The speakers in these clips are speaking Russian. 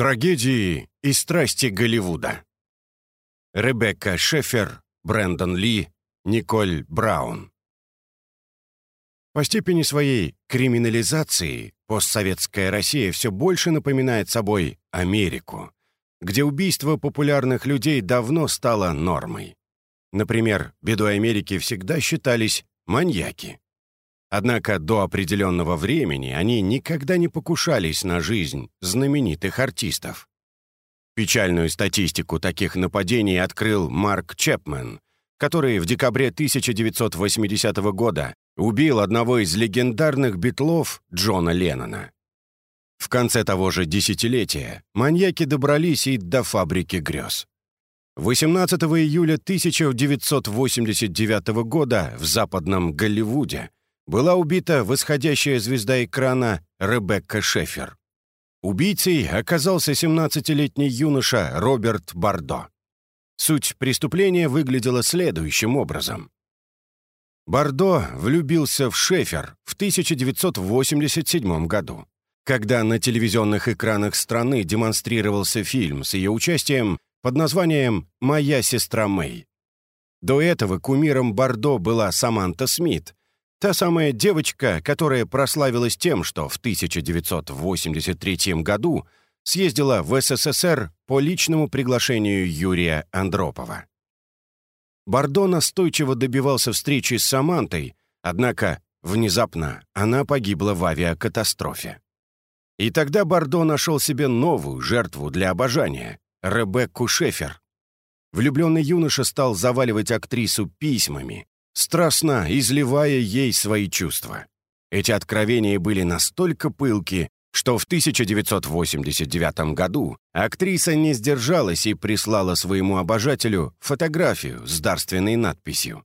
Трагедии и страсти Голливуда. Ребекка Шефер, Брэндон Ли, Николь Браун. По степени своей криминализации постсоветская Россия все больше напоминает собой Америку, где убийство популярных людей давно стало нормой. Например, бедой Америки всегда считались маньяки. Однако до определенного времени они никогда не покушались на жизнь знаменитых артистов. Печальную статистику таких нападений открыл Марк Чепмен, который в декабре 1980 года убил одного из легендарных битлов Джона Леннона. В конце того же десятилетия маньяки добрались и до фабрики грез. 18 июля 1989 года в западном Голливуде была убита восходящая звезда экрана Ребекка Шефер. Убийцей оказался 17-летний юноша Роберт Бардо. Суть преступления выглядела следующим образом. Бардо влюбился в Шефер в 1987 году, когда на телевизионных экранах страны демонстрировался фильм с ее участием под названием «Моя сестра Мэй». До этого кумиром Бардо была Саманта Смит, Та самая девочка, которая прославилась тем, что в 1983 году съездила в СССР по личному приглашению Юрия Андропова. Бардо настойчиво добивался встречи с Самантой, однако внезапно она погибла в авиакатастрофе. И тогда Бардо нашел себе новую жертву для обожания — Ребекку Шефер. Влюбленный юноша стал заваливать актрису письмами, страстно изливая ей свои чувства. Эти откровения были настолько пылки, что в 1989 году актриса не сдержалась и прислала своему обожателю фотографию с дарственной надписью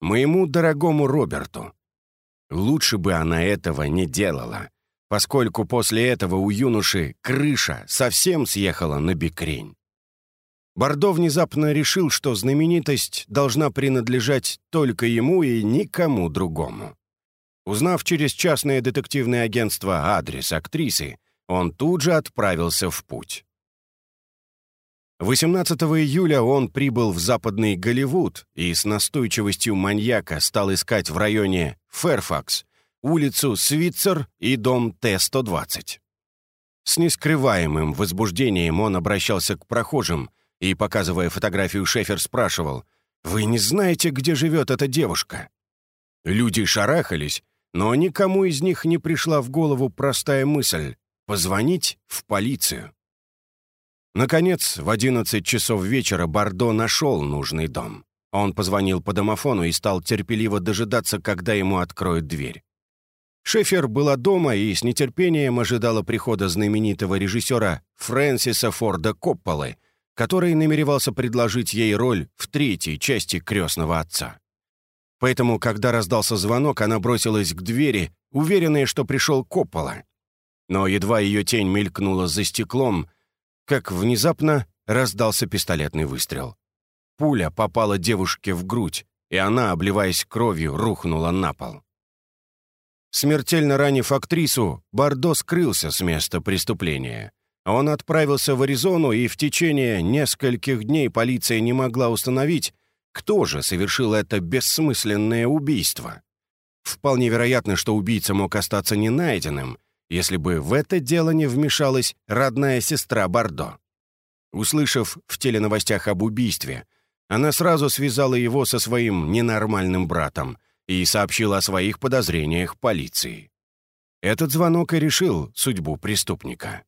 «Моему дорогому Роберту». Лучше бы она этого не делала, поскольку после этого у юноши крыша совсем съехала на бикрень. Бордо внезапно решил, что знаменитость должна принадлежать только ему и никому другому. Узнав через частное детективное агентство адрес актрисы, он тут же отправился в путь. 18 июля он прибыл в западный Голливуд и с настойчивостью маньяка стал искать в районе Фэрфакс, улицу Свитцер и дом Т-120. С нескрываемым возбуждением он обращался к прохожим, и, показывая фотографию, Шефер спрашивал, «Вы не знаете, где живет эта девушка?» Люди шарахались, но никому из них не пришла в голову простая мысль — позвонить в полицию. Наконец, в 11 часов вечера Бардо нашел нужный дом. Он позвонил по домофону и стал терпеливо дожидаться, когда ему откроют дверь. Шефер была дома и с нетерпением ожидала прихода знаменитого режиссера Фрэнсиса Форда Копполы — который намеревался предложить ей роль в третьей части «Крестного отца». Поэтому, когда раздался звонок, она бросилась к двери, уверенная, что пришел Коппола. Но едва ее тень мелькнула за стеклом, как внезапно раздался пистолетный выстрел. Пуля попала девушке в грудь, и она, обливаясь кровью, рухнула на пол. Смертельно ранив актрису, Бардо скрылся с места преступления. Он отправился в Аризону, и в течение нескольких дней полиция не могла установить, кто же совершил это бессмысленное убийство. Вполне вероятно, что убийца мог остаться не найденным, если бы в это дело не вмешалась родная сестра Бардо. Услышав в теленовостях об убийстве, она сразу связала его со своим ненормальным братом и сообщила о своих подозрениях полиции. Этот звонок и решил судьбу преступника.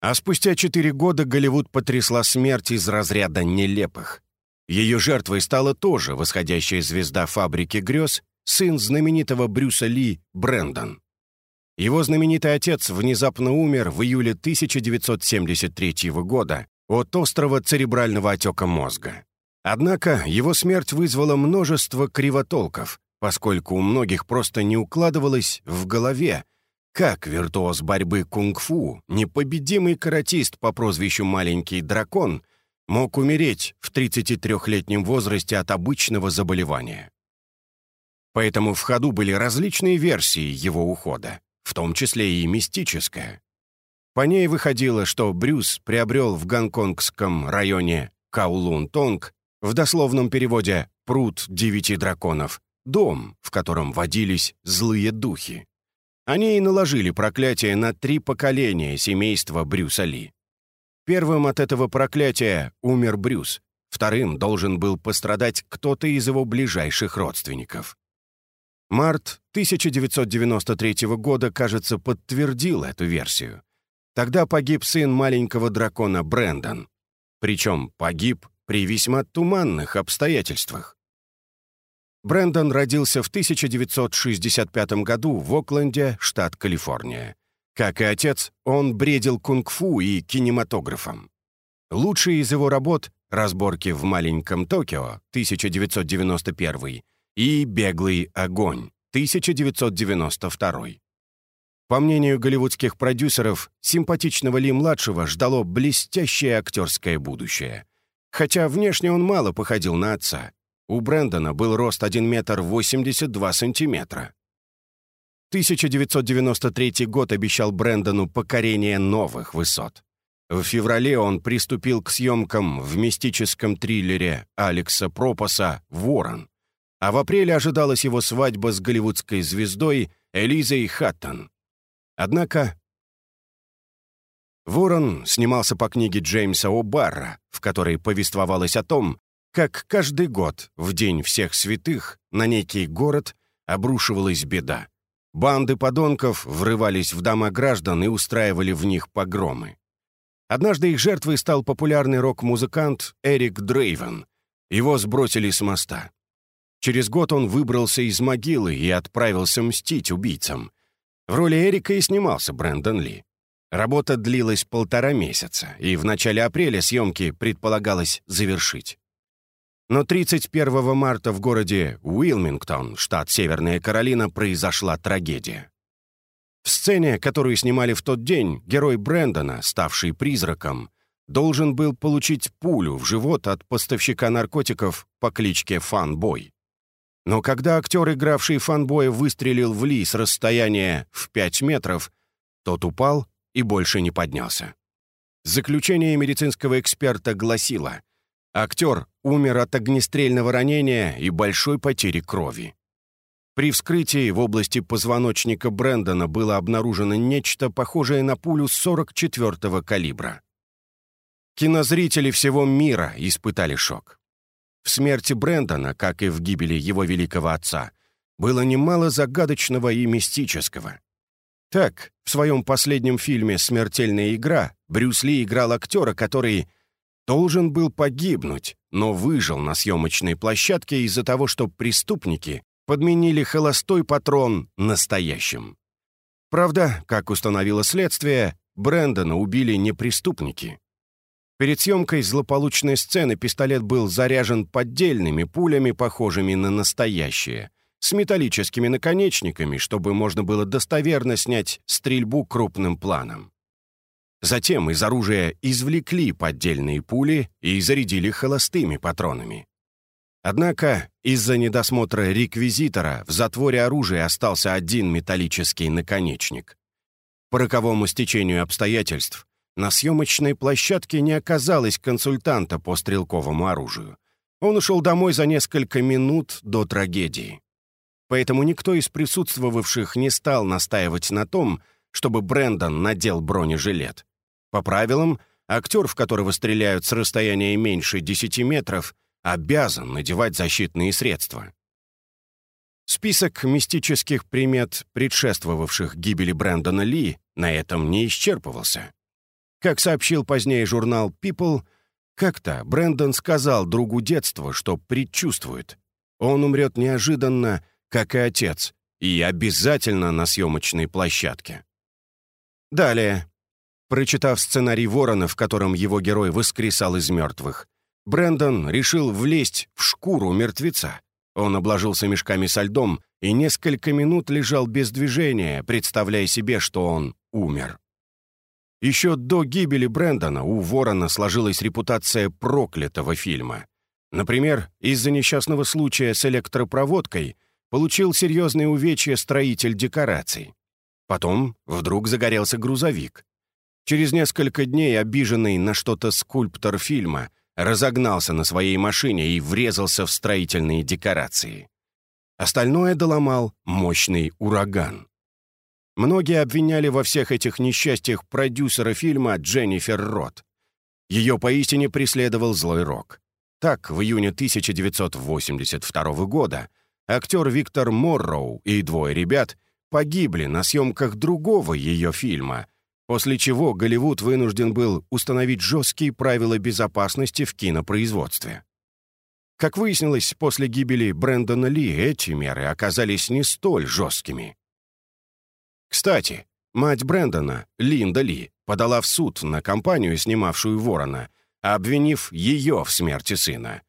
А спустя четыре года Голливуд потрясла смерть из разряда нелепых. Ее жертвой стала тоже восходящая звезда фабрики грез, сын знаменитого Брюса Ли Брэндон. Его знаменитый отец внезапно умер в июле 1973 года от острого церебрального отека мозга. Однако его смерть вызвала множество кривотолков, поскольку у многих просто не укладывалось в голове, как виртуоз борьбы кунг-фу, непобедимый каратист по прозвищу «Маленький дракон», мог умереть в 33-летнем возрасте от обычного заболевания? Поэтому в ходу были различные версии его ухода, в том числе и мистическая. По ней выходило, что Брюс приобрел в гонконгском районе Каулун-Тонг, в дословном переводе «пруд девяти драконов», дом, в котором водились злые духи. Они и наложили проклятие на три поколения семейства Брюса Ли. Первым от этого проклятия умер Брюс, вторым должен был пострадать кто-то из его ближайших родственников. Март 1993 года, кажется, подтвердил эту версию. Тогда погиб сын маленького дракона Брэндон. Причем погиб при весьма туманных обстоятельствах. Брэндон родился в 1965 году в Окленде, штат Калифорния. Как и отец, он бредил кунг-фу и кинематографом. Лучшие из его работ — «Разборки в маленьком Токио» 1991 и «Беглый огонь» 1992. По мнению голливудских продюсеров, симпатичного Ли-младшего ждало блестящее актерское будущее. Хотя внешне он мало походил на отца. У Брэндона был рост 1 метр 82 сантиметра. 1993 год обещал Брэндону покорение новых высот. В феврале он приступил к съемкам в мистическом триллере Алекса Пропаса «Ворон», а в апреле ожидалась его свадьба с голливудской звездой Элизой Хаттон. Однако Ворон снимался по книге Джеймса О'Барра, в которой повествовалось о том, как каждый год, в День всех святых, на некий город обрушивалась беда. Банды подонков врывались в дома граждан и устраивали в них погромы. Однажды их жертвой стал популярный рок-музыкант Эрик Дрейвен. Его сбросили с моста. Через год он выбрался из могилы и отправился мстить убийцам. В роли Эрика и снимался Брэндон Ли. Работа длилась полтора месяца, и в начале апреля съемки предполагалось завершить. Но 31 марта в городе Уилмингтон, штат Северная Каролина, произошла трагедия. В сцене, которую снимали в тот день, герой Брэндона, ставший призраком, должен был получить пулю в живот от поставщика наркотиков по кличке Фанбой. Но когда актер, игравший фанбоя, выстрелил в Ли с расстояния в 5 метров, тот упал и больше не поднялся. Заключение медицинского эксперта гласило, актер умер от огнестрельного ранения и большой потери крови. При вскрытии в области позвоночника Брэндона было обнаружено нечто похожее на пулю 44-го калибра. Кинозрители всего мира испытали шок. В смерти Брэндона, как и в гибели его великого отца, было немало загадочного и мистического. Так, в своем последнем фильме «Смертельная игра» Брюс Ли играл актера, который должен был погибнуть, но выжил на съемочной площадке из-за того, что преступники подменили холостой патрон настоящим. Правда, как установило следствие, Брэндона убили не преступники. Перед съемкой злополучной сцены пистолет был заряжен поддельными пулями, похожими на настоящие, с металлическими наконечниками, чтобы можно было достоверно снять стрельбу крупным планом. Затем из оружия извлекли поддельные пули и зарядили холостыми патронами. Однако из-за недосмотра реквизитора в затворе оружия остался один металлический наконечник. По роковому стечению обстоятельств на съемочной площадке не оказалось консультанта по стрелковому оружию. Он ушел домой за несколько минут до трагедии. Поэтому никто из присутствовавших не стал настаивать на том, чтобы Брэндон надел бронежилет. По правилам, актер, в которого стреляют с расстояния меньше 10 метров, обязан надевать защитные средства. Список мистических примет, предшествовавших гибели Брэндона Ли, на этом не исчерпывался. Как сообщил позднее журнал People, как-то Брэндон сказал другу детства, что предчувствует. Он умрет неожиданно, как и отец, и обязательно на съемочной площадке. Далее. Прочитав сценарий «Ворона», в котором его герой воскресал из мертвых, Брэндон решил влезть в шкуру мертвеца. Он обложился мешками со льдом и несколько минут лежал без движения, представляя себе, что он умер. Еще до гибели Брэндона у Ворона сложилась репутация проклятого фильма. Например, из-за несчастного случая с электропроводкой получил серьезные увечья строитель декораций. Потом вдруг загорелся грузовик. Через несколько дней обиженный на что-то скульптор фильма разогнался на своей машине и врезался в строительные декорации. Остальное доломал мощный ураган. Многие обвиняли во всех этих несчастьях продюсера фильма Дженнифер Рот. Ее поистине преследовал злой рок. Так, в июне 1982 года актер Виктор Морроу и двое ребят погибли на съемках другого ее фильма, после чего Голливуд вынужден был установить жесткие правила безопасности в кинопроизводстве. Как выяснилось, после гибели Брэндона Ли эти меры оказались не столь жесткими. Кстати, мать Брэндона, Линда Ли, подала в суд на компанию, снимавшую Ворона, обвинив ее в смерти сына.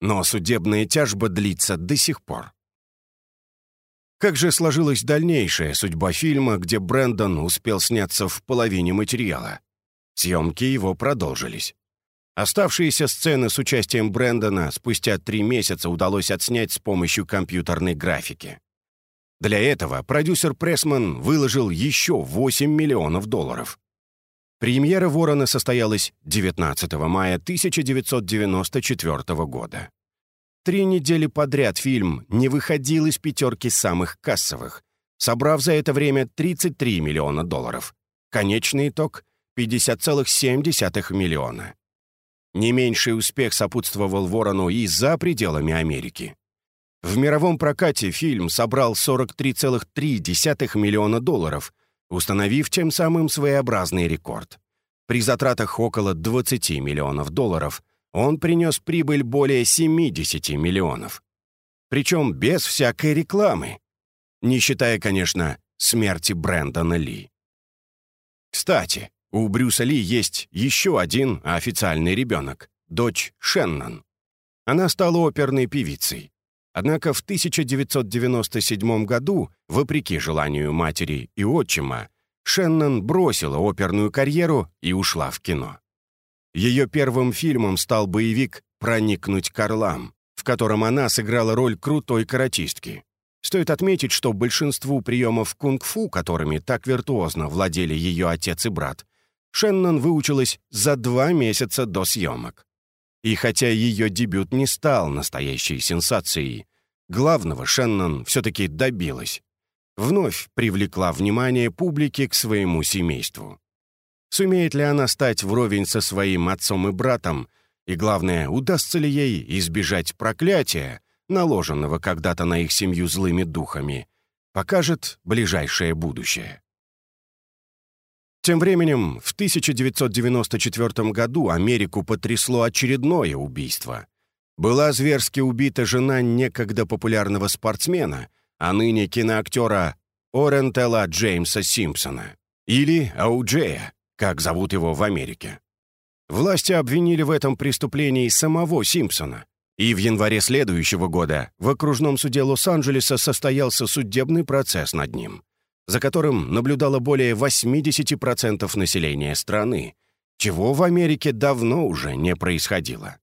Но судебная тяжба длится до сих пор. Как же сложилась дальнейшая судьба фильма, где Брэндон успел сняться в половине материала? Съемки его продолжились. Оставшиеся сцены с участием Брэндона спустя три месяца удалось отснять с помощью компьютерной графики. Для этого продюсер Прессман выложил еще 8 миллионов долларов. Премьера «Ворона» состоялась 19 мая 1994 года. Три недели подряд фильм не выходил из пятерки самых кассовых, собрав за это время 33 миллиона долларов. Конечный итог — 50,7 миллиона. Не меньший успех сопутствовал «Ворону» и за пределами Америки. В мировом прокате фильм собрал 43,3 миллиона долларов, установив тем самым своеобразный рекорд. При затратах около 20 миллионов долларов он принес прибыль более 70 миллионов. Причем без всякой рекламы. Не считая, конечно, смерти Брэндона Ли. Кстати, у Брюса Ли есть еще один официальный ребенок — дочь Шеннон. Она стала оперной певицей. Однако в 1997 году, вопреки желанию матери и отчима, Шеннон бросила оперную карьеру и ушла в кино. Ее первым фильмом стал боевик «Проникнуть к орлам», в котором она сыграла роль крутой каратистки. Стоит отметить, что большинству приемов кунг-фу, которыми так виртуозно владели ее отец и брат, Шеннон выучилась за два месяца до съемок. И хотя ее дебют не стал настоящей сенсацией, главного Шеннон все-таки добилась. Вновь привлекла внимание публики к своему семейству. Сумеет ли она стать вровень со своим отцом и братом, и, главное, удастся ли ей избежать проклятия, наложенного когда-то на их семью злыми духами, покажет ближайшее будущее. Тем временем, в 1994 году Америку потрясло очередное убийство. Была зверски убита жена некогда популярного спортсмена, а ныне киноактера Орентела Джеймса Симпсона, или Ауджея, как зовут его в Америке. Власти обвинили в этом преступлении самого Симпсона, и в январе следующего года в окружном суде Лос-Анджелеса состоялся судебный процесс над ним за которым наблюдало более 80% населения страны, чего в Америке давно уже не происходило.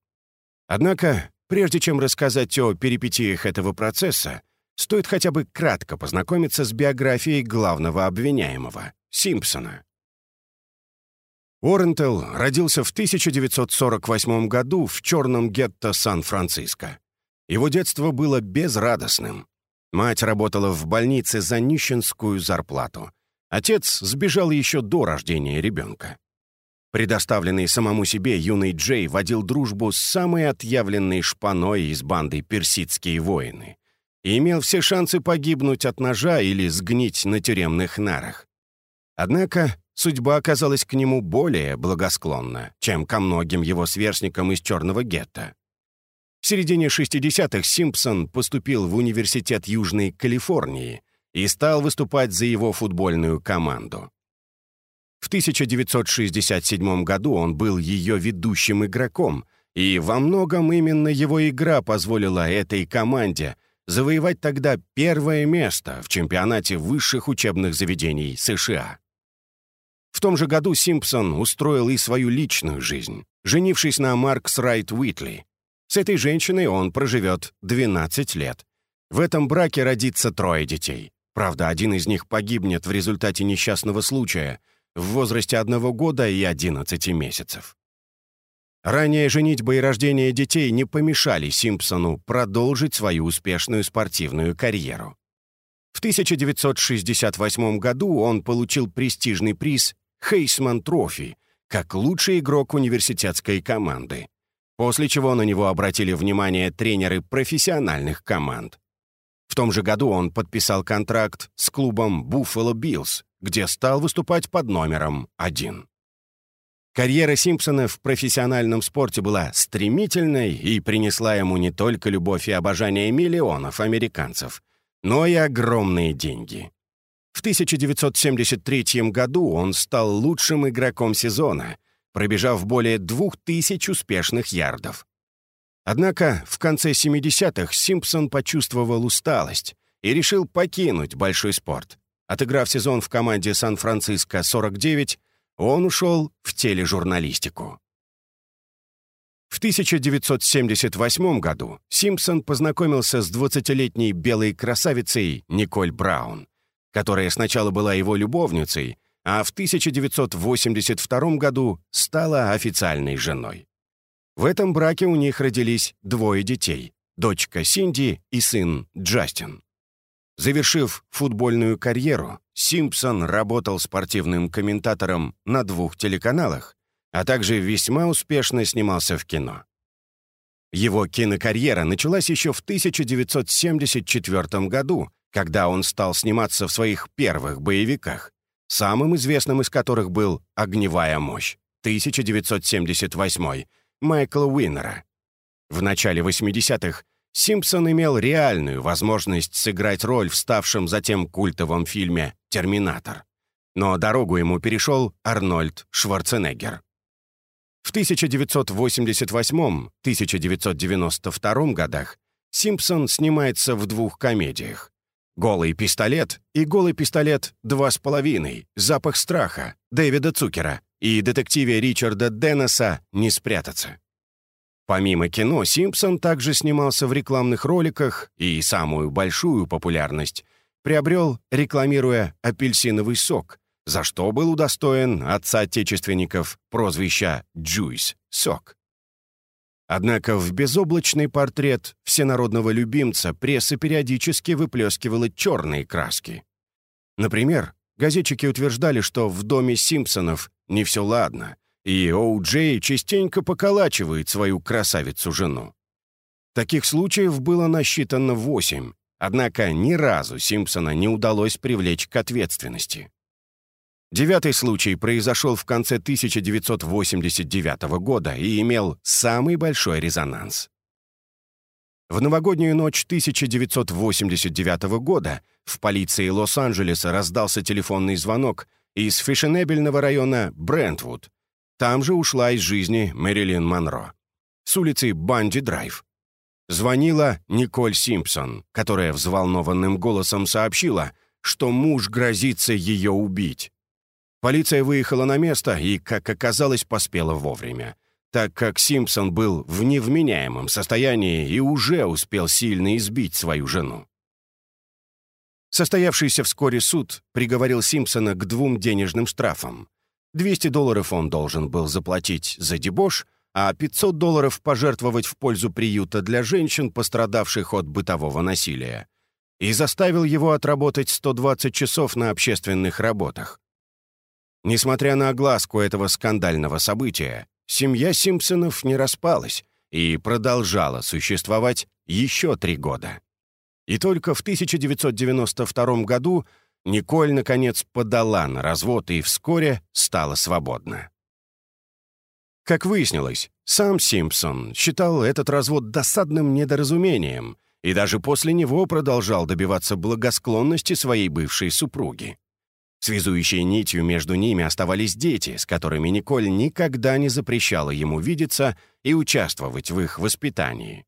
Однако, прежде чем рассказать о перипетиях этого процесса, стоит хотя бы кратко познакомиться с биографией главного обвиняемого — Симпсона. Уоррентел родился в 1948 году в черном гетто Сан-Франциско. Его детство было безрадостным. Мать работала в больнице за нищенскую зарплату. Отец сбежал еще до рождения ребенка. Предоставленный самому себе юный Джей водил дружбу с самой отъявленной шпаной из банды «Персидские воины» и имел все шансы погибнуть от ножа или сгнить на тюремных нарах. Однако судьба оказалась к нему более благосклонна, чем ко многим его сверстникам из черного гетто. В середине 60-х Симпсон поступил в Университет Южной Калифорнии и стал выступать за его футбольную команду. В 1967 году он был ее ведущим игроком, и во многом именно его игра позволила этой команде завоевать тогда первое место в чемпионате высших учебных заведений США. В том же году Симпсон устроил и свою личную жизнь, женившись на Маркс Райт Уитли, с этой женщиной он проживет 12 лет. В этом браке родится трое детей. Правда, один из них погибнет в результате несчастного случая, в возрасте одного года и 11 месяцев. Ранее женитьба и рождение детей не помешали Симпсону продолжить свою успешную спортивную карьеру. В 1968 году он получил престижный приз «Хейсман Трофи» как лучший игрок университетской команды, после чего на него обратили внимание тренеры профессиональных команд. В том же году он подписал контракт с клубом Buffalo Bills, где стал выступать под номером один. Карьера Симпсона в профессиональном спорте была стремительной и принесла ему не только любовь и обожание миллионов американцев, но и огромные деньги. В 1973 году он стал лучшим игроком сезона, пробежав более 2000 успешных ярдов. Однако в конце 70-х Симпсон почувствовал усталость и решил покинуть большой спорт. Отыграв сезон в команде Сан-Франциско 49, он ушел в тележурналистику. В 1978 году Симпсон познакомился с 20-летней белой красавицей Николь Браун, которая сначала была его любовницей, а в 1982 году стала официальной женой. В этом браке у них родились двое детей — дочка Синди и сын Джастин. Завершив футбольную карьеру, Симпсон работал спортивным комментатором на двух телеканалах, а также весьма успешно снимался в кино. Его кинокарьера началась еще в 1974 году, когда он стал сниматься в своих первых боевиках, самым известным из которых был «Огневая мощь» 1978 Майкла Уиннера. В начале 80-х Симпсон имел реальную возможность сыграть роль в ставшем затем культовом фильме «Терминатор». Но дорогу ему перешел Арнольд Шварценеггер. В 1988-1992 годах Симпсон снимается в двух комедиях «Голый пистолет» и «Голый пистолет 2,5. Запах страха» Дэвида Цукера и детективе Ричарда Деннеса «Не спрятаться». Помимо кино, Симпсон также снимался в рекламных роликах и самую большую популярность приобрел, рекламируя апельсиновый сок, за что был удостоен отца отечественников прозвища «Джуйс» — «Сок». Однако в безоблачный портрет всенародного любимца пресса периодически выплескивала черные краски. Например, газетчики утверждали, что в доме Симпсонов не все ладно, и Оу-Джей частенько поколачивает свою красавицу-жену. Таких случаев было насчитано восемь, однако ни разу Симпсона не удалось привлечь к ответственности. Девятый случай произошел в конце 1989 года и имел самый большой резонанс. В новогоднюю ночь 1989 года в полиции Лос-Анджелеса раздался телефонный звонок из фешенебельного района Брентвуд, там же ушла из жизни Мэрилин Монро. С улицы Банди-Драйв. Звонила Николь Симпсон, которая взволнованным голосом сообщила, что муж грозится ее убить. Полиция выехала на место и, как оказалось, поспела вовремя, так как Симпсон был в невменяемом состоянии и уже успел сильно избить свою жену. Состоявшийся вскоре суд приговорил Симпсона к двум денежным штрафам 200 долларов он должен был заплатить за дебош, а 500 долларов пожертвовать в пользу приюта для женщин, пострадавших от бытового насилия, и заставил его отработать 120 часов на общественных работах. Несмотря на огласку этого скандального события, семья Симпсонов не распалась и продолжала существовать еще три года. И только в 1992 году Николь, наконец, подала на развод и вскоре стала свободна. Как выяснилось, сам Симпсон считал этот развод досадным недоразумением и даже после него продолжал добиваться благосклонности своей бывшей супруги. Связующей нитью между ними оставались дети, с которыми Николь никогда не запрещала ему видеться и участвовать в их воспитании.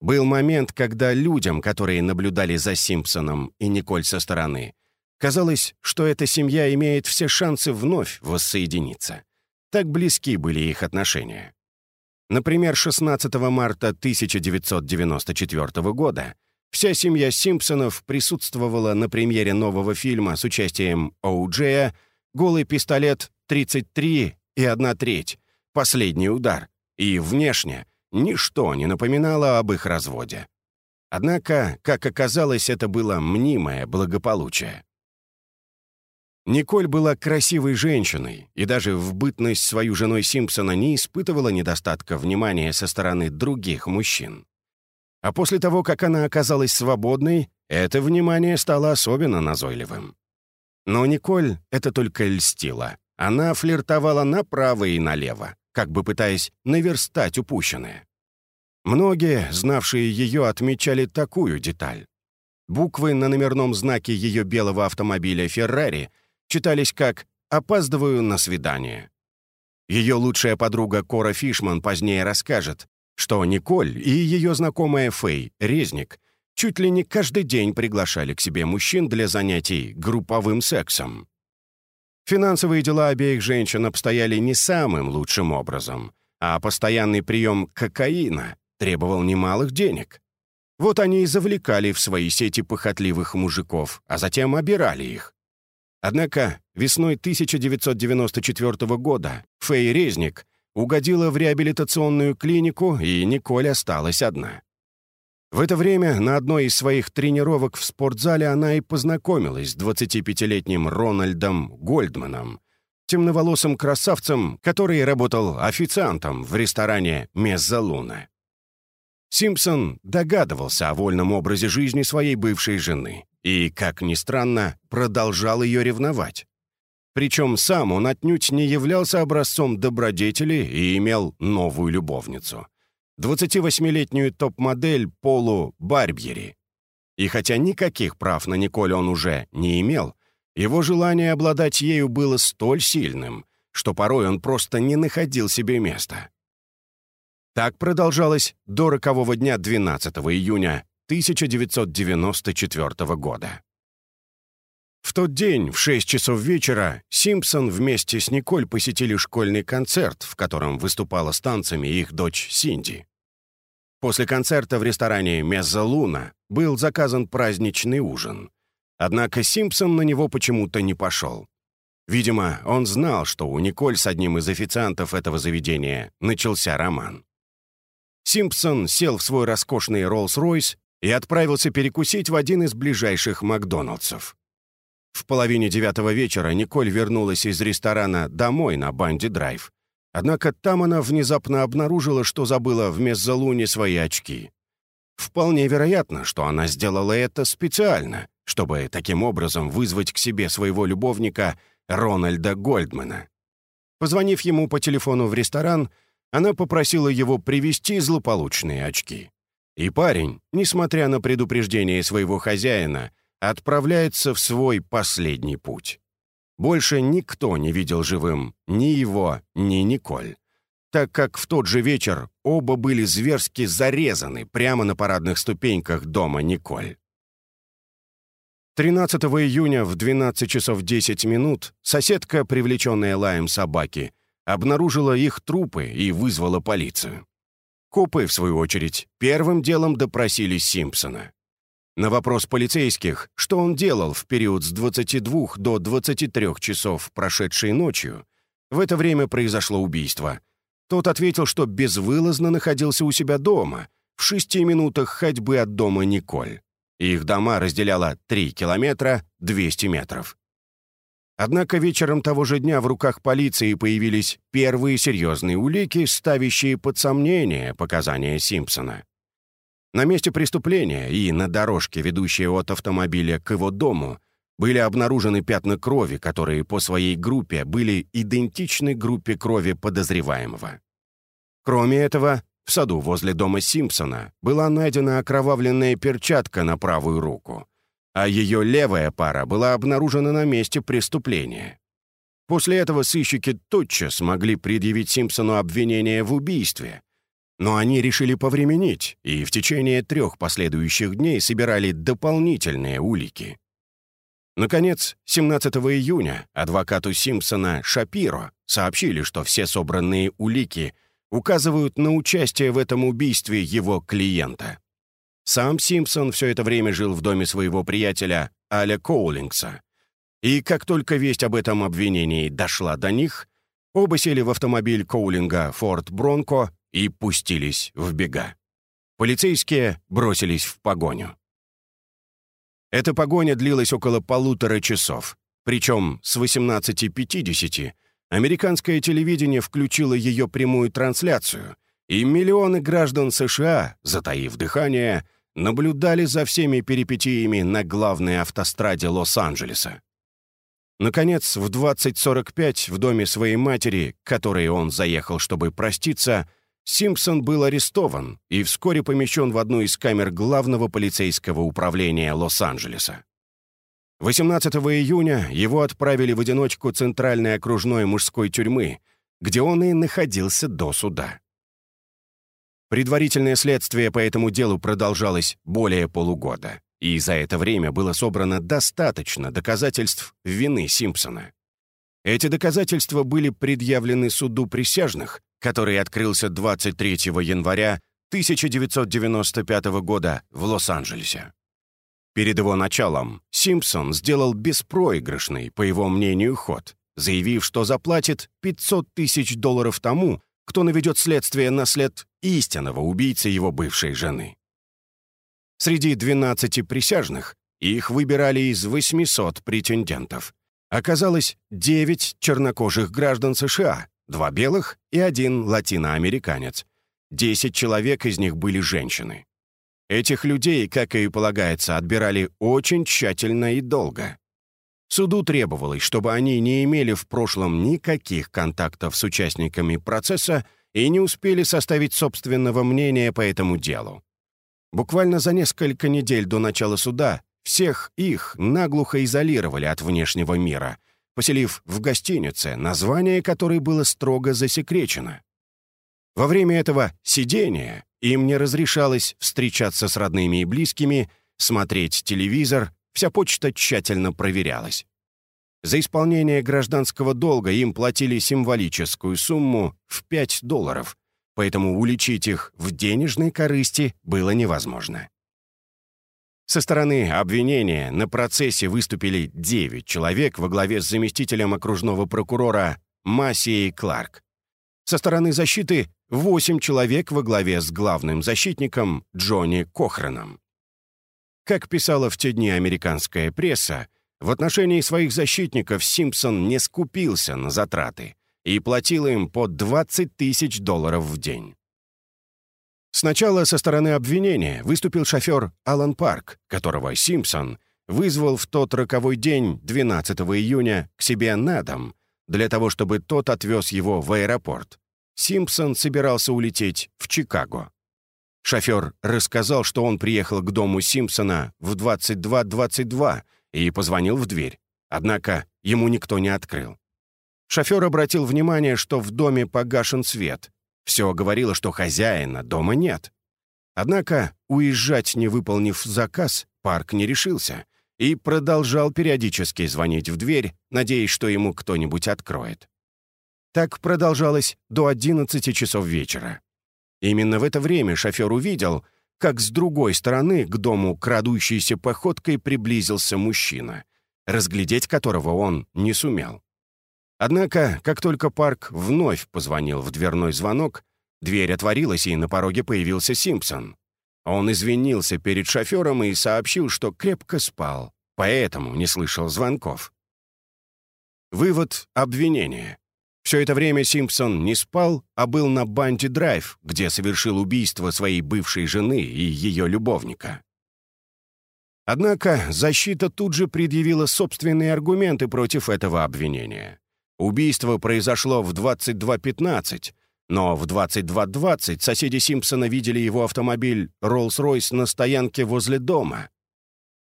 Был момент, когда людям, которые наблюдали за Симпсоном и Николь со стороны, Казалось, что эта семья имеет все шансы вновь воссоединиться. Так близки были их отношения. Например, 16 марта 1994 года вся семья Симпсонов присутствовала на премьере нового фильма с участием Оу Джея голый пистолет 33 и 1 треть, последний удар, и внешне ничто не напоминало об их разводе. Однако, как оказалось, это было мнимое благополучие. Николь была красивой женщиной и даже в бытность свою женой Симпсона не испытывала недостатка внимания со стороны других мужчин. А после того, как она оказалась свободной, это внимание стало особенно назойливым. Но Николь это только льстило. Она флиртовала направо и налево, как бы пытаясь наверстать упущенное. Многие, знавшие ее, отмечали такую деталь. Буквы на номерном знаке ее белого автомобиля «Феррари» читались как «Опаздываю на свидание». Ее лучшая подруга Кора Фишман позднее расскажет, что Николь и ее знакомая Фэй, Резник, чуть ли не каждый день приглашали к себе мужчин для занятий групповым сексом. Финансовые дела обеих женщин обстояли не самым лучшим образом, а постоянный прием кокаина требовал немалых денег. Вот они и завлекали в свои сети похотливых мужиков, а затем обирали их. Однако весной 1994 года Фэй Резник угодила в реабилитационную клинику, и Николь осталась одна. В это время на одной из своих тренировок в спортзале она и познакомилась с 25-летним Рональдом Гольдманом, темноволосым красавцем, который работал официантом в ресторане «Мезза Луна». Симпсон догадывался о вольном образе жизни своей бывшей жены и, как ни странно, продолжал ее ревновать. Причем сам он отнюдь не являлся образцом добродетели и имел новую любовницу. 28-летнюю топ-модель Полу Барбьери. И хотя никаких прав на Николь он уже не имел, его желание обладать ею было столь сильным, что порой он просто не находил себе места. Так продолжалось до рокового дня 12 июня 1994 года. В тот день, в 6 часов вечера, Симпсон вместе с Николь посетили школьный концерт, в котором выступала с танцами их дочь Синди. После концерта в ресторане «Мезза Луна» был заказан праздничный ужин. Однако Симпсон на него почему-то не пошел. Видимо, он знал, что у Николь с одним из официантов этого заведения начался роман. Симпсон сел в свой роскошный Роллс-Ройс и отправился перекусить в один из ближайших Макдоналдсов. В половине девятого вечера Николь вернулась из ресторана домой на Банди-драйв. Однако там она внезапно обнаружила, что забыла в Меззалуне свои очки. Вполне вероятно, что она сделала это специально, чтобы таким образом вызвать к себе своего любовника Рональда Гольдмана. Позвонив ему по телефону в ресторан, она попросила его привезти злополучные очки. И парень, несмотря на предупреждение своего хозяина, отправляется в свой последний путь. Больше никто не видел живым ни его, ни Николь, так как в тот же вечер оба были зверски зарезаны прямо на парадных ступеньках дома Николь. 13 июня в 12 часов 10 минут соседка, привлеченная лаем собаки, обнаружила их трупы и вызвала полицию. Копы, в свою очередь, первым делом допросили Симпсона. На вопрос полицейских, что он делал в период с 22 до 23 часов, прошедшей ночью, в это время произошло убийство. Тот ответил, что безвылазно находился у себя дома, в шести минутах ходьбы от дома Николь. Их дома разделяло 3 километра 200 метров. Однако вечером того же дня в руках полиции появились первые серьезные улики, ставящие под сомнение показания Симпсона. На месте преступления и на дорожке, ведущей от автомобиля к его дому, были обнаружены пятна крови, которые по своей группе были идентичны группе крови подозреваемого. Кроме этого, в саду возле дома Симпсона была найдена окровавленная перчатка на правую руку, а ее левая пара была обнаружена на месте преступления. После этого сыщики тотчас смогли предъявить Симпсону обвинение в убийстве, но они решили повременить и в течение трех последующих дней собирали дополнительные улики. Наконец, 17 июня адвокату Симпсона Шапиро сообщили, что все собранные улики указывают на участие в этом убийстве его клиента. Сам Симпсон все это время жил в доме своего приятеля Аля Коулингса. И как только весть об этом обвинении дошла до них, оба сели в автомобиль Коулинга «Форд Бронко» и пустились в бега. Полицейские бросились в погоню. Эта погоня длилась около полутора часов, причем с 18.50 американское телевидение включило ее прямую трансляцию, и миллионы граждан США, затаив дыхание, наблюдали за всеми перипетиями на главной автостраде Лос-Анджелеса. Наконец, в 20.45 в доме своей матери, к которой он заехал, чтобы проститься, Симпсон был арестован и вскоре помещен в одну из камер главного полицейского управления Лос-Анджелеса. 18 июня его отправили в одиночку Центральной окружной мужской тюрьмы, где он и находился до суда. Предварительное следствие по этому делу продолжалось более полугода, и за это время было собрано достаточно доказательств вины Симпсона. Эти доказательства были предъявлены суду присяжных, который открылся 23 января 1995 года в Лос-Анджелесе. Перед его началом Симпсон сделал беспроигрышный, по его мнению, ход, заявив, что заплатит 500 тысяч долларов тому, кто наведет следствие на след истинного убийцы его бывшей жены. Среди 12 присяжных их выбирали из 800 претендентов. Оказалось 9 чернокожих граждан США, два белых и один латиноамериканец. Десять человек из них были женщины. Этих людей, как и полагается, отбирали очень тщательно и долго. Суду требовалось, чтобы они не имели в прошлом никаких контактов с участниками процесса и не успели составить собственного мнения по этому делу. Буквально за несколько недель до начала суда всех их наглухо изолировали от внешнего мира, поселив в гостинице, название которой было строго засекречено. Во время этого сидения им не разрешалось встречаться с родными и близкими, смотреть телевизор, вся почта тщательно проверялась. За исполнение гражданского долга им платили символическую сумму в 5 долларов, поэтому уличить их в денежной корысти было невозможно. Со стороны обвинения на процессе выступили 9 человек во главе с заместителем окружного прокурора Массией Кларк. Со стороны защиты 8 человек во главе с главным защитником Джонни Кохраном. Как писала в те дни американская пресса, в отношении своих защитников Симпсон не скупился на затраты и платил им по 20 тысяч долларов в день. Сначала со стороны обвинения выступил шофер Алан Парк, которого Симпсон вызвал в тот роковой день, 12 июня, к себе на дом, для того, чтобы тот отвез его в аэропорт. Симпсон собирался улететь в Чикаго. Шофер рассказал, что он приехал к дому Симпсона в 22.22 и позвонил в дверь. Однако ему никто не открыл. Шофер обратил внимание, что в доме погашен свет, все говорило, что хозяина дома нет. Однако уезжать, не выполнив заказ, Парк не решился и продолжал периодически звонить в дверь, надеясь, что ему кто-нибудь откроет. Так продолжалось до 11 часов вечера. Именно в это время шофер увидел, как с другой стороны к дому крадущейся походкой приблизился мужчина, разглядеть которого он не сумел. Однако, как только Парк вновь позвонил в дверной звонок, дверь отворилась, и на пороге появился Симпсон. Он извинился перед шофером и сообщил, что крепко спал, поэтому не слышал звонков. Вывод обвинения. Все это время Симпсон не спал, а был на Банди-драйв, где совершил убийство своей бывшей жены и ее любовника. Однако защита тут же предъявила собственные аргументы против этого обвинения. Убийство произошло в 22.15, но в 22.20 соседи Симпсона видели его автомобиль Rolls-Royce на стоянке возле дома.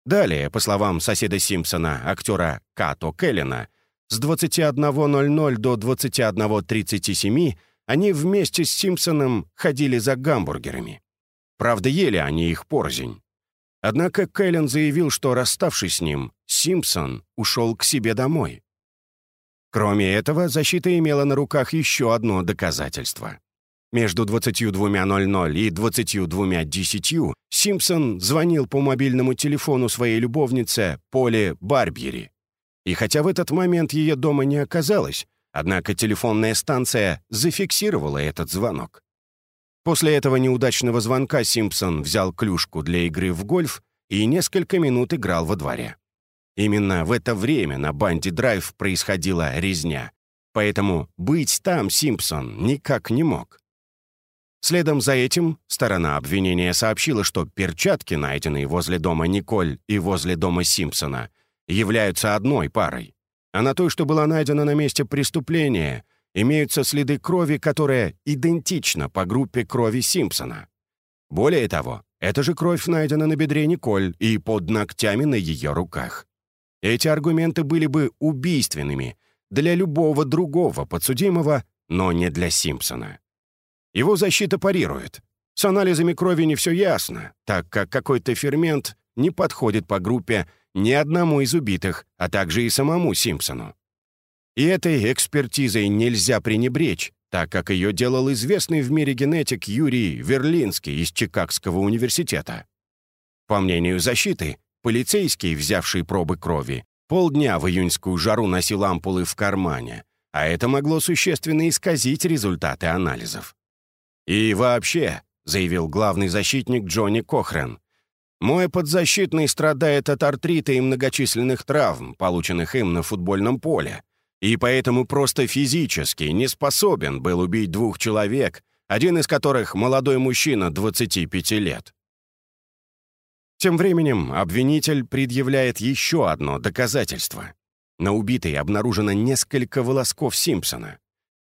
Далее, по словам соседа Симпсона, актера Като Келлина, с 21.00 до 21.37 они вместе с Симпсоном ходили за гамбургерами. Правда, ели они их порознь. Однако Кэлен заявил, что, расставшись с ним, Симпсон ушел к себе домой. Кроме этого, защита имела на руках еще одно доказательство. Между 22.00 и 22.10 Симпсон звонил по мобильному телефону своей любовнице Поле Барбьери. И хотя в этот момент ее дома не оказалось, однако телефонная станция зафиксировала этот звонок. После этого неудачного звонка Симпсон взял клюшку для игры в гольф и несколько минут играл во дворе. Именно в это время на банде Драйв происходила резня, поэтому быть там Симпсон никак не мог. Следом за этим сторона обвинения сообщила, что перчатки, найденные возле дома Николь и возле дома Симпсона, являются одной парой. А на той, что была найдена на месте преступления, имеются следы крови, которая идентична по группе крови Симпсона. Более того, эта же кровь найдена на бедре Николь и под ногтями на ее руках. Эти аргументы были бы убийственными для любого другого подсудимого, но не для Симпсона. Его защита парирует. С анализами крови не все ясно, так как какой-то фермент не подходит по группе ни одному из убитых, а также и самому Симпсону. И этой экспертизой нельзя пренебречь, так как ее делал известный в мире генетик Юрий Верлинский из Чикагского университета. По мнению защиты, полицейский, взявший пробы крови, полдня в июньскую жару носил ампулы в кармане, а это могло существенно исказить результаты анализов. «И вообще», — заявил главный защитник Джонни Кохрен, «мой подзащитный страдает от артрита и многочисленных травм, полученных им на футбольном поле, и поэтому просто физически не способен был убить двух человек, один из которых молодой мужчина 25 лет». Тем временем обвинитель предъявляет еще одно доказательство. На убитой обнаружено несколько волосков Симпсона.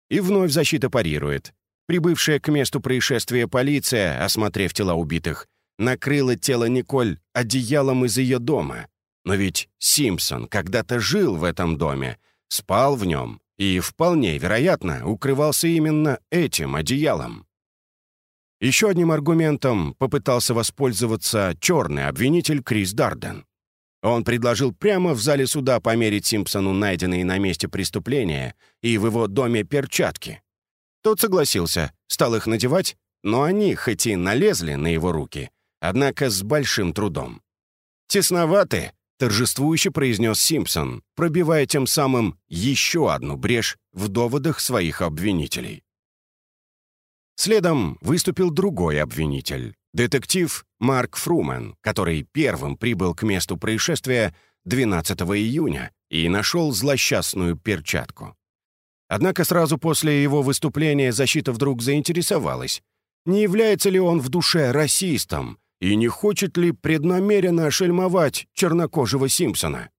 И вновь защита парирует. Прибывшая к месту происшествия полиция, осмотрев тела убитых, накрыла тело Николь одеялом из ее дома. Но ведь Симпсон когда-то жил в этом доме, спал в нем и, вполне вероятно, укрывался именно этим одеялом. Еще одним аргументом попытался воспользоваться черный обвинитель Крис Дарден. Он предложил прямо в зале суда померить Симпсону найденные на месте преступления и в его доме перчатки. Тот согласился, стал их надевать, но они, хоть и налезли на его руки, однако с большим трудом. «Тесноваты», — торжествующе произнес Симпсон, пробивая тем самым еще одну брешь в доводах своих обвинителей. Следом выступил другой обвинитель, детектив Марк Фрумен, который первым прибыл к месту происшествия 12 июня и нашел злосчастную перчатку. Однако сразу после его выступления защита вдруг заинтересовалась, не является ли он в душе расистом и не хочет ли преднамеренно шельмовать чернокожего Симпсона.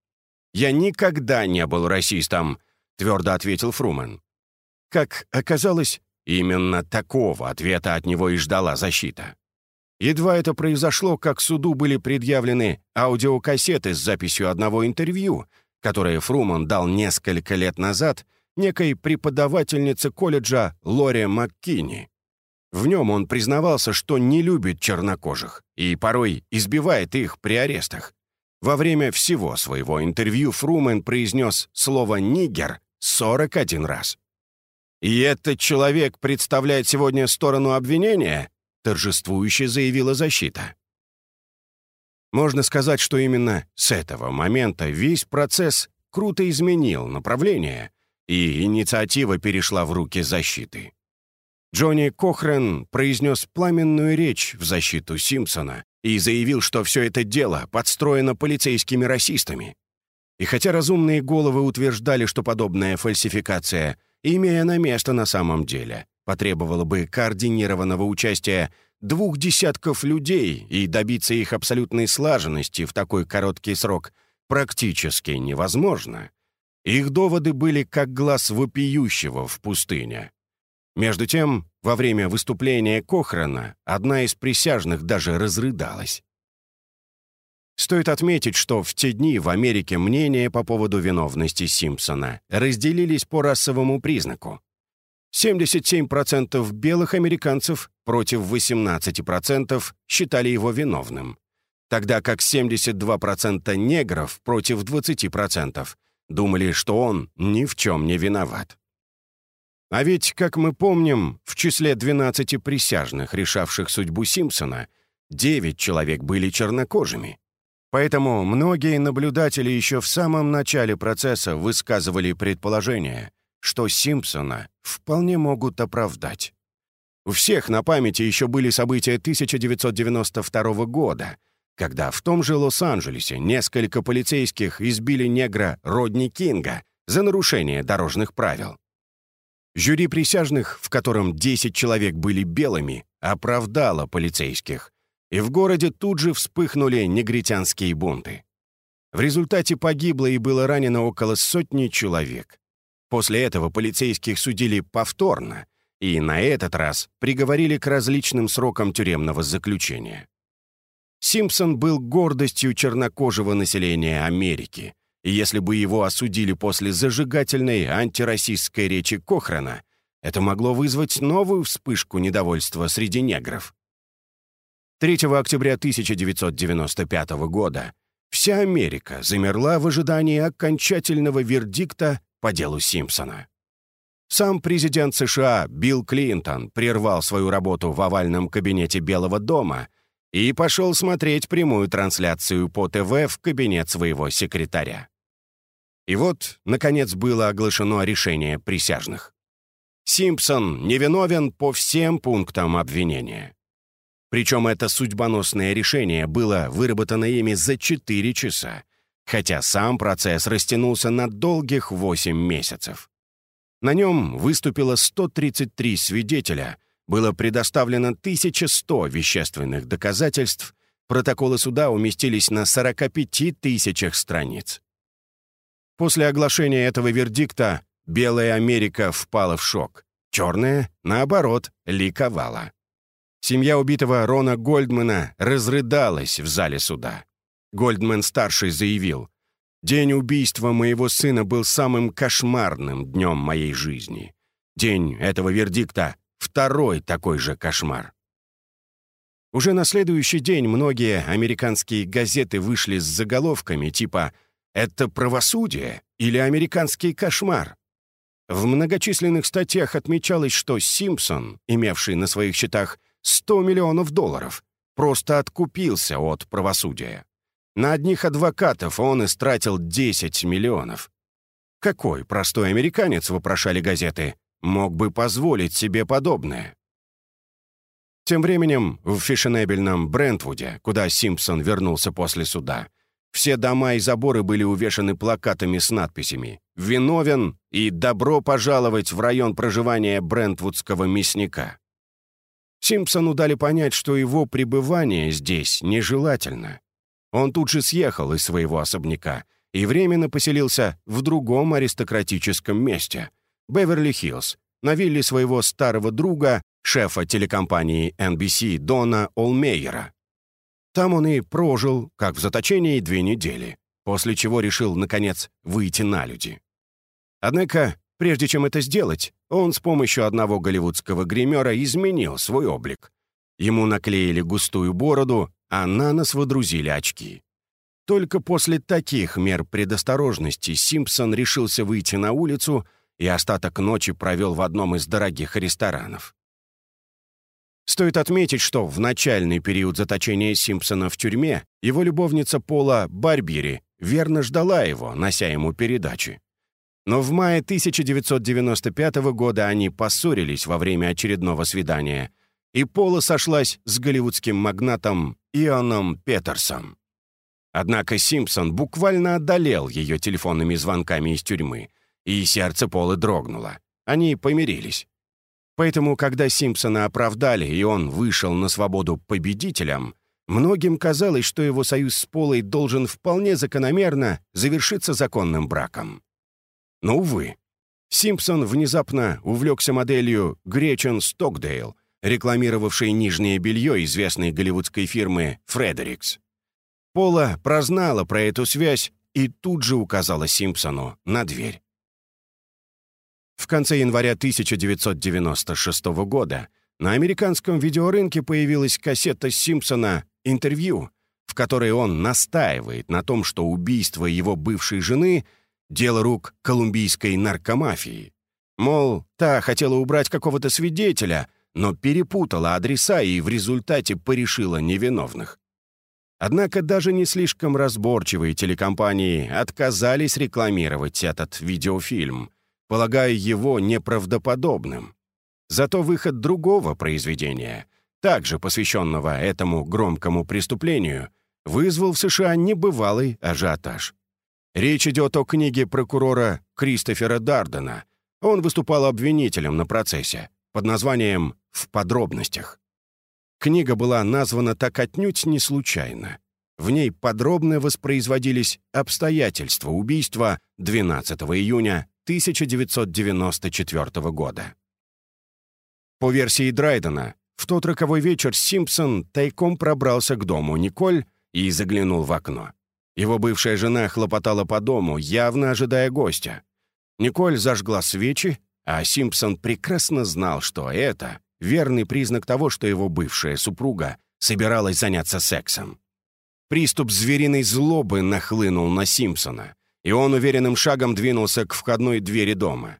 «Я никогда не был расистом», — твердо ответил Фрумен. Как оказалось, именно такого ответа от него и ждала защита. Едва это произошло, как суду были предъявлены аудиокассеты с записью одного интервью, которое Фруман дал несколько лет назад некой преподавательнице колледжа Лоре МакКини. В нем он признавался, что не любит чернокожих и порой избивает их при арестах. Во время всего своего интервью Фрумен произнес слово «нигер» 41 раз. «И этот человек представляет сегодня сторону обвинения?» торжествующе заявила защита. Можно сказать, что именно с этого момента весь процесс круто изменил направление, и инициатива перешла в руки защиты. Джонни Кохрен произнес пламенную речь в защиту Симпсона и заявил, что все это дело подстроено полицейскими расистами. И хотя разумные головы утверждали, что подобная фальсификация, имея на место на самом деле, потребовала бы координированного участия двух десятков людей и добиться их абсолютной слаженности в такой короткий срок практически невозможно, их доводы были как глаз вопиющего в пустыне. Между тем, во время выступления Кохрана одна из присяжных даже разрыдалась. Стоит отметить, что в те дни в Америке мнения по поводу виновности Симпсона разделились по расовому признаку. 77% белых американцев против 18% считали его виновным, тогда как 72% негров против 20% Думали, что он ни в чем не виноват. А ведь, как мы помним, в числе 12 присяжных, решавших судьбу Симпсона, 9 человек были чернокожими. Поэтому многие наблюдатели еще в самом начале процесса высказывали предположение, что Симпсона вполне могут оправдать. У всех на памяти еще были события 1992 года, когда в том же Лос-Анджелесе несколько полицейских избили негра Родни Кинга за нарушение дорожных правил. Жюри присяжных, в котором 10 человек были белыми, оправдало полицейских, и в городе тут же вспыхнули негритянские бунты. В результате погибло и было ранено около сотни человек. После этого полицейских судили повторно и на этот раз приговорили к различным срокам тюремного заключения. Симпсон был гордостью чернокожего населения Америки, и если бы его осудили после зажигательной антироссийской речи Кохрана, это могло вызвать новую вспышку недовольства среди негров. 3 октября 1995 года вся Америка замерла в ожидании окончательного вердикта по делу Симпсона. Сам президент США Билл Клинтон прервал свою работу в овальном кабинете Белого дома и пошел смотреть прямую трансляцию по ТВ в кабинет своего секретаря. И вот, наконец, было оглашено решение присяжных. Симпсон невиновен по всем пунктам обвинения. Причем это судьбоносное решение было выработано ими за 4 часа, хотя сам процесс растянулся на долгих 8 месяцев. На нем выступило 133 свидетеля, было предоставлено 1100 вещественных доказательств, протоколы суда уместились на 45 тысячах страниц. После оглашения этого вердикта Белая Америка впала в шок, черная, наоборот, ликовала. Семья убитого Рона Гольдмана разрыдалась в зале суда. Гольдман-старший заявил, «День убийства моего сына был самым кошмарным днем моей жизни. День этого вердикта — второй такой же кошмар». Уже на следующий день многие американские газеты вышли с заголовками типа «Это правосудие» или «Американский кошмар». В многочисленных статьях отмечалось, что Симпсон, имевший на своих счетах 100 миллионов долларов. Просто откупился от правосудия. На одних адвокатов он истратил 10 миллионов. Какой простой американец, вопрошали газеты, мог бы позволить себе подобное? Тем временем в фешенебельном Брентвуде, куда Симпсон вернулся после суда, все дома и заборы были увешаны плакатами с надписями «Виновен» и «Добро пожаловать в район проживания брентвудского мясника». Симпсону дали понять, что его пребывание здесь нежелательно. Он тут же съехал из своего особняка и временно поселился в другом аристократическом месте — Беверли-Хиллз, на вилле своего старого друга, шефа телекомпании NBC Дона Олмейера. Там он и прожил, как в заточении, две недели, после чего решил, наконец, выйти на люди. Однако Прежде чем это сделать, он с помощью одного голливудского гримера изменил свой облик. Ему наклеили густую бороду, а на нос водрузили очки. Только после таких мер предосторожности Симпсон решился выйти на улицу и остаток ночи провел в одном из дорогих ресторанов. Стоит отметить, что в начальный период заточения Симпсона в тюрьме его любовница Пола Барбери верно ждала его, нося ему передачи. Но в мае 1995 года они поссорились во время очередного свидания, и Пола сошлась с голливудским магнатом Ионом Петерсом. Однако Симпсон буквально одолел ее телефонными звонками из тюрьмы, и сердце Полы дрогнуло. Они помирились. Поэтому, когда Симпсона оправдали, и он вышел на свободу победителем, многим казалось, что его союз с Полой должен вполне закономерно завершиться законным браком. Но, увы, Симпсон внезапно увлекся моделью Гречен Стокдейл, рекламировавшей нижнее белье известной голливудской фирмы «Фредерикс». Пола прознала про эту связь и тут же указала Симпсону на дверь. В конце января 1996 года на американском видеорынке появилась кассета Симпсона «Интервью», в которой он настаивает на том, что убийство его бывшей жены — Дело рук колумбийской наркомафии. Мол, та хотела убрать какого-то свидетеля, но перепутала адреса и в результате порешила невиновных. Однако даже не слишком разборчивые телекомпании отказались рекламировать этот видеофильм, полагая его неправдоподобным. Зато выход другого произведения, также посвященного этому громкому преступлению, вызвал в США небывалый ажиотаж. Речь идет о книге прокурора Кристофера Дардена. Он выступал обвинителем на процессе под названием «В подробностях». Книга была названа так отнюдь не случайно. В ней подробно воспроизводились обстоятельства убийства 12 июня 1994 года. По версии Драйдена, в тот роковой вечер Симпсон тайком пробрался к дому Николь и заглянул в окно. Его бывшая жена хлопотала по дому, явно ожидая гостя. Николь зажгла свечи, а Симпсон прекрасно знал, что это верный признак того, что его бывшая супруга собиралась заняться сексом. Приступ звериной злобы нахлынул на Симпсона, и он уверенным шагом двинулся к входной двери дома.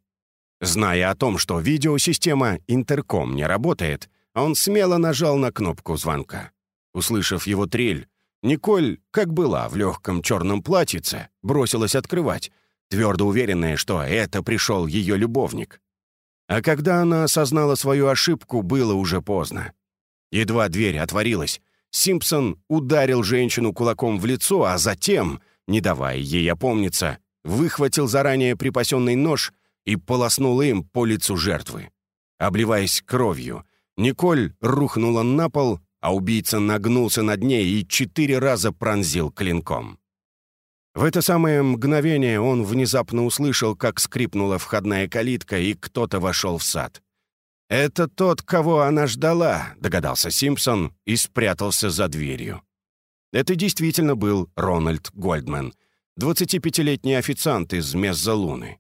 Зная о том, что видеосистема интерком не работает, он смело нажал на кнопку звонка. Услышав его трель, Николь, как была в легком черном платьице, бросилась открывать, твердо уверенная, что это пришел ее любовник. А когда она осознала свою ошибку, было уже поздно. Едва дверь отворилась, Симпсон ударил женщину кулаком в лицо, а затем, не давая ей опомниться, выхватил заранее припасенный нож и полоснул им по лицу жертвы. Обливаясь кровью, Николь рухнула на пол, а убийца нагнулся над ней и четыре раза пронзил клинком. В это самое мгновение он внезапно услышал, как скрипнула входная калитка, и кто-то вошел в сад. «Это тот, кого она ждала», — догадался Симпсон и спрятался за дверью. Это действительно был Рональд Гольдман, 25-летний официант из Меззалуны.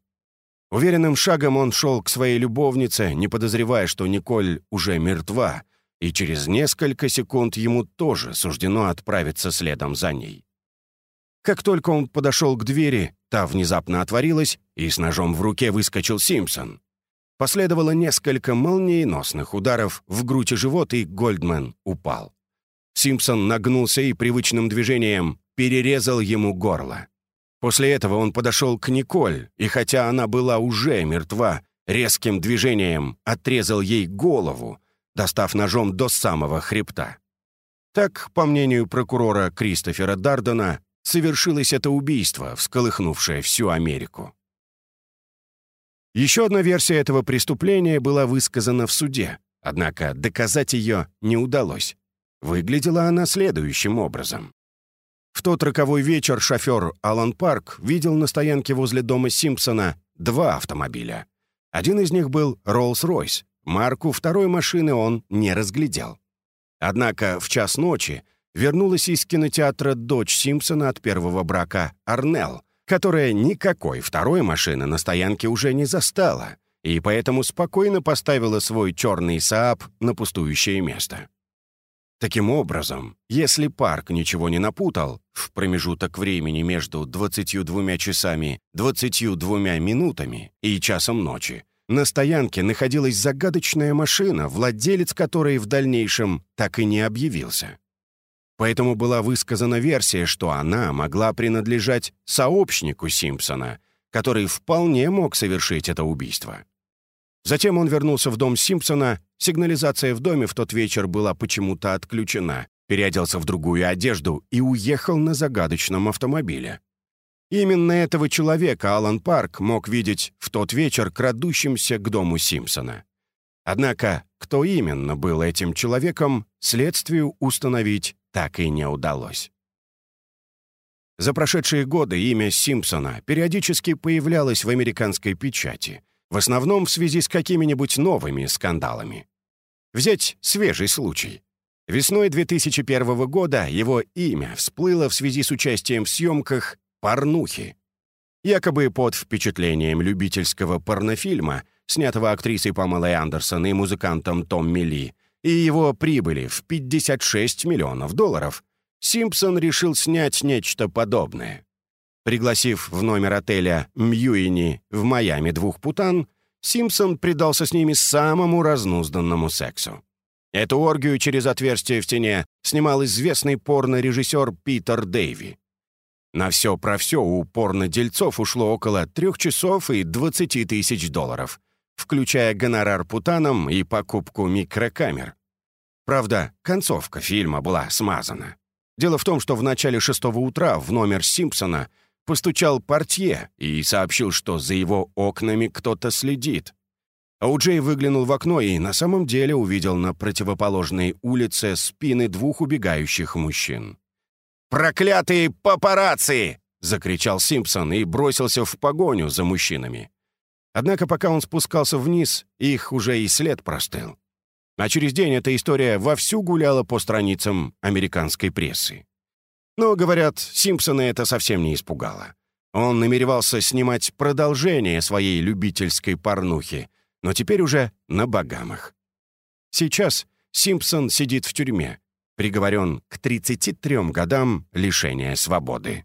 Уверенным шагом он шел к своей любовнице, не подозревая, что Николь уже мертва, и через несколько секунд ему тоже суждено отправиться следом за ней. Как только он подошел к двери, та внезапно отворилась, и с ножом в руке выскочил Симпсон. Последовало несколько молниеносных ударов в грудь и живот, и Гольдман упал. Симпсон нагнулся и привычным движением перерезал ему горло. После этого он подошел к Николь, и хотя она была уже мертва, резким движением отрезал ей голову, достав ножом до самого хребта. Так, по мнению прокурора Кристофера Дардена, совершилось это убийство, всколыхнувшее всю Америку. Еще одна версия этого преступления была высказана в суде, однако доказать ее не удалось. Выглядела она следующим образом. В тот роковой вечер шофер Алан Парк видел на стоянке возле дома Симпсона два автомобиля. Один из них был Роллс-Ройс, Марку второй машины он не разглядел. Однако в час ночи вернулась из кинотеатра дочь Симпсона от первого брака Арнелл, которая никакой второй машины на стоянке уже не застала, и поэтому спокойно поставила свой черный Сааб на пустующее место. Таким образом, если парк ничего не напутал, в промежуток времени между 22 часами 22 минутами и часом ночи, на стоянке находилась загадочная машина, владелец которой в дальнейшем так и не объявился. Поэтому была высказана версия, что она могла принадлежать сообщнику Симпсона, который вполне мог совершить это убийство. Затем он вернулся в дом Симпсона, сигнализация в доме в тот вечер была почему-то отключена, переоделся в другую одежду и уехал на загадочном автомобиле. Именно этого человека Алан Парк мог видеть в тот вечер крадущимся к дому Симпсона. Однако, кто именно был этим человеком, следствию установить так и не удалось. За прошедшие годы имя Симпсона периодически появлялось в американской печати, в основном в связи с какими-нибудь новыми скандалами. Взять свежий случай. Весной 2001 года его имя всплыло в связи с участием в съемках порнухи. Якобы под впечатлением любительского порнофильма, снятого актрисой Памелой Андерсон и музыкантом Том Милли, и его прибыли в 56 миллионов долларов, Симпсон решил снять нечто подобное. Пригласив в номер отеля Мьюини в Майами двух путан, Симпсон предался с ними самому разнузданному сексу. Эту оргию через отверстие в стене снимал известный порно-режиссер Питер Дэйви. На все про все у порнодельцов ушло около трех часов и 20 тысяч долларов, включая гонорар путанам и покупку микрокамер. Правда, концовка фильма была смазана. Дело в том, что в начале шестого утра в номер Симпсона постучал портье и сообщил, что за его окнами кто-то следит. А Джей выглянул в окно и на самом деле увидел на противоположной улице спины двух убегающих мужчин. «Проклятые папарацци!» — закричал Симпсон и бросился в погоню за мужчинами. Однако пока он спускался вниз, их уже и след простыл. А через день эта история вовсю гуляла по страницам американской прессы. Но, говорят, Симпсона это совсем не испугало. Он намеревался снимать продолжение своей любительской порнухи, но теперь уже на Багамах. Сейчас Симпсон сидит в тюрьме, приговорен к 33 годам лишения свободы.